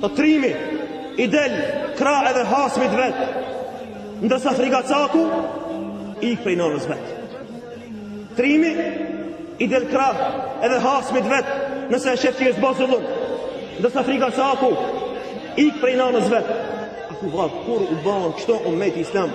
Po trimi i del krah edhe hasmit vet. Ndërsa frigacaku i ik prej nanës vet. Trimi i del krah edhe hasmit vet, nëse e shef që i është bo zullum. Ndërsa frigacaku i ik prej nanës vet. A thu vallë kur u ban kështu ummeti islam.